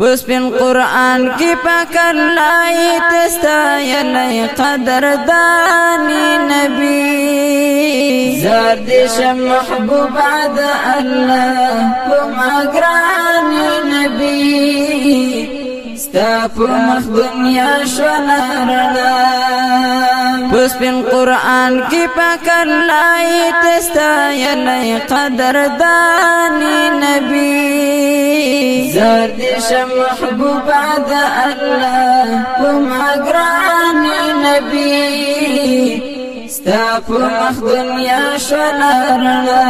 پس پن قرآن کی پاک اللہ تستا یلی قدر دانی نبی. زار دیش محبوب عد اللہ کما گرانی نبی. ستا په مخ دنیا شولا رڼا پس پن قرآن کی پاک اللہ تستا یلی قدر دانی نبی. زار دیش محبوب عد الله وما گرانی نبی. ستا په مخ دنیا شولا رڼا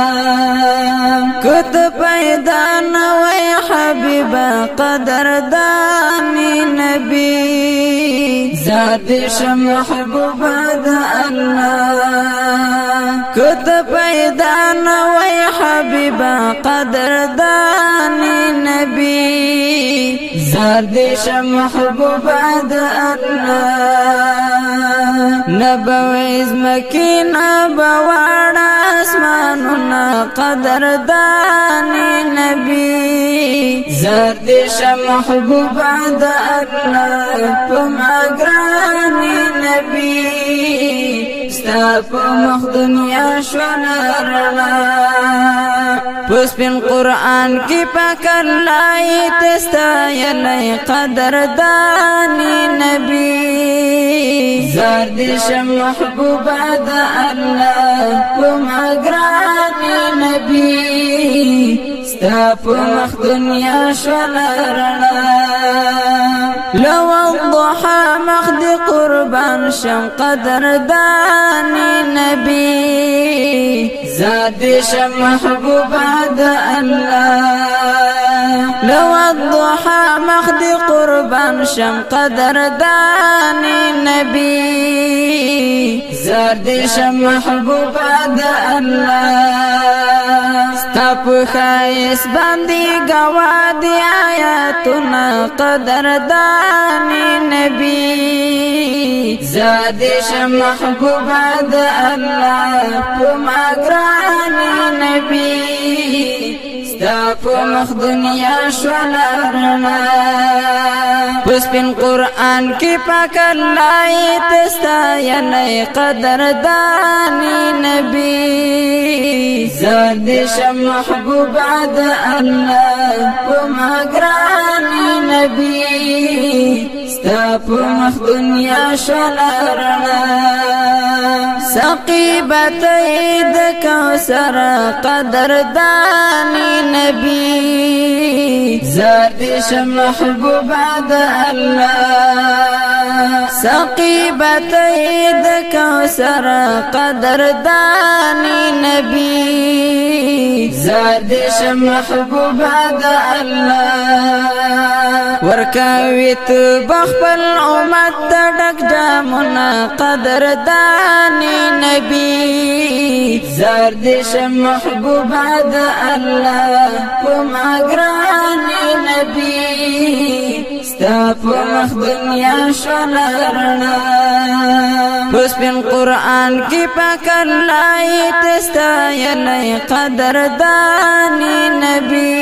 کت پیدا نوې حبیبا قدر دانی نبی ذات شم محبوب د الله. کت پیدا نوې حبیبا قدر دانی نبی زار شم محبوب د الله. نبویز مکی نبوار آسمانونا قدردانی نبی. زردش محبوبا دا اللہ پما گرانی نبی. ستا پا مخ دنیا شو نرنا پس پن قرآن کی پاک اللہ تستا قدر دانی نبی. زار دیشم محبوب دا اللہ پم اگرانی نبی. ستا مخ دنیا شولا رڼا لو الضحى مخد قربان شم قدر داني نبي زاد شم محبوب د الله لو الضحى مخد قربان شم قدر داني نبي. زاد شم محبوب د الله په خیس باندې گوا دی آیاتنا قدردان نبی. زادش محبوب د الله په ما ګرانی ستا په مخ دنیا شولا رڼا پس پن قرآن کی پاک اللہ تستا یلی قدر دانی نبی. زاد شم محبوب عد اللہ وما گرانی نبی. ستا په مخ دنیا شولا رڼا سقيبت د قدر داني نبي زاد شم محبوب د الله سقيبت د کوثر قدر داني نبي زاد شم محبوب د الله. ورکاوي ته بخبل امت جامنا قدر داني نبی. زرد شم محبوب د الله. وما گرانی نبی. ستا په مخ دنیا پاک الله تستا یلی قدر دانی نبی.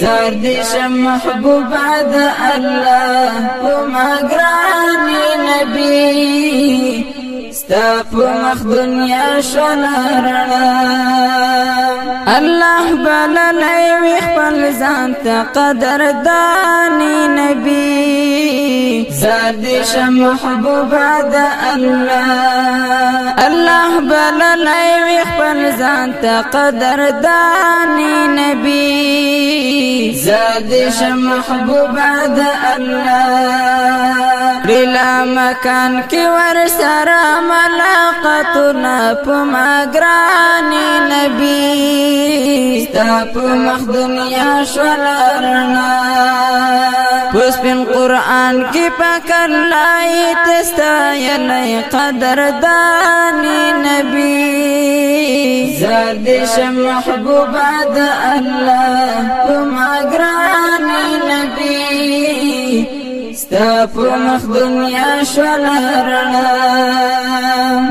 زرد شم محبوب د الله وما گرانی نبی. ستا مخ دنیا رڼا. الله بللی وی خپل ځان ته قدر دانی نبی زاد شم محبوب د الله. الله بللی وی خپل ځان ته قدر دانی نبی زاد شم محبوب د الله. مکان کې ور سره ملاقاتنا په ماګرانی نبی ستا په مخ دنیا شولرنا پس پن قرآن کې پاک الله تستا یلی قدر دانی نبی زاد شم محبوب د الله ماګرانی نبی ستا په مخ دنیا شول رڼا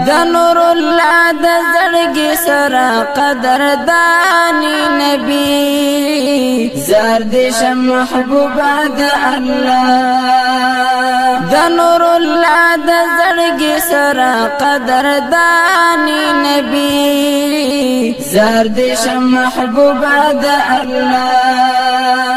د نور الله د زړګي سره قدر داني نبی زار دې شم محبوب د الله د نور الله د زړګي سره قدر داني نبی زار دې شم محبوب د الله.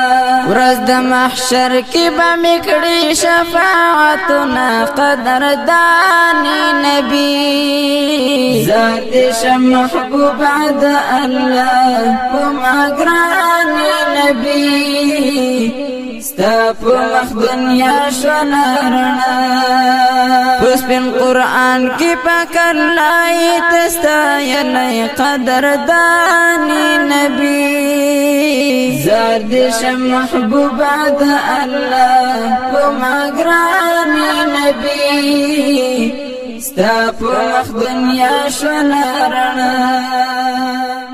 ورځ د محشر کې به میکړي شفاعتنا قدر داني نبی. ذات شم محبوب د الله کوم اگراني نبی. ستا په مخ دنیا شونا رڼا پن قرآن کې پاک الله تستا قدر دانی نبی۔ شم محبوب د الله کوم ګرانی نبی۔ ستا په مخ دنیا شونا رڼا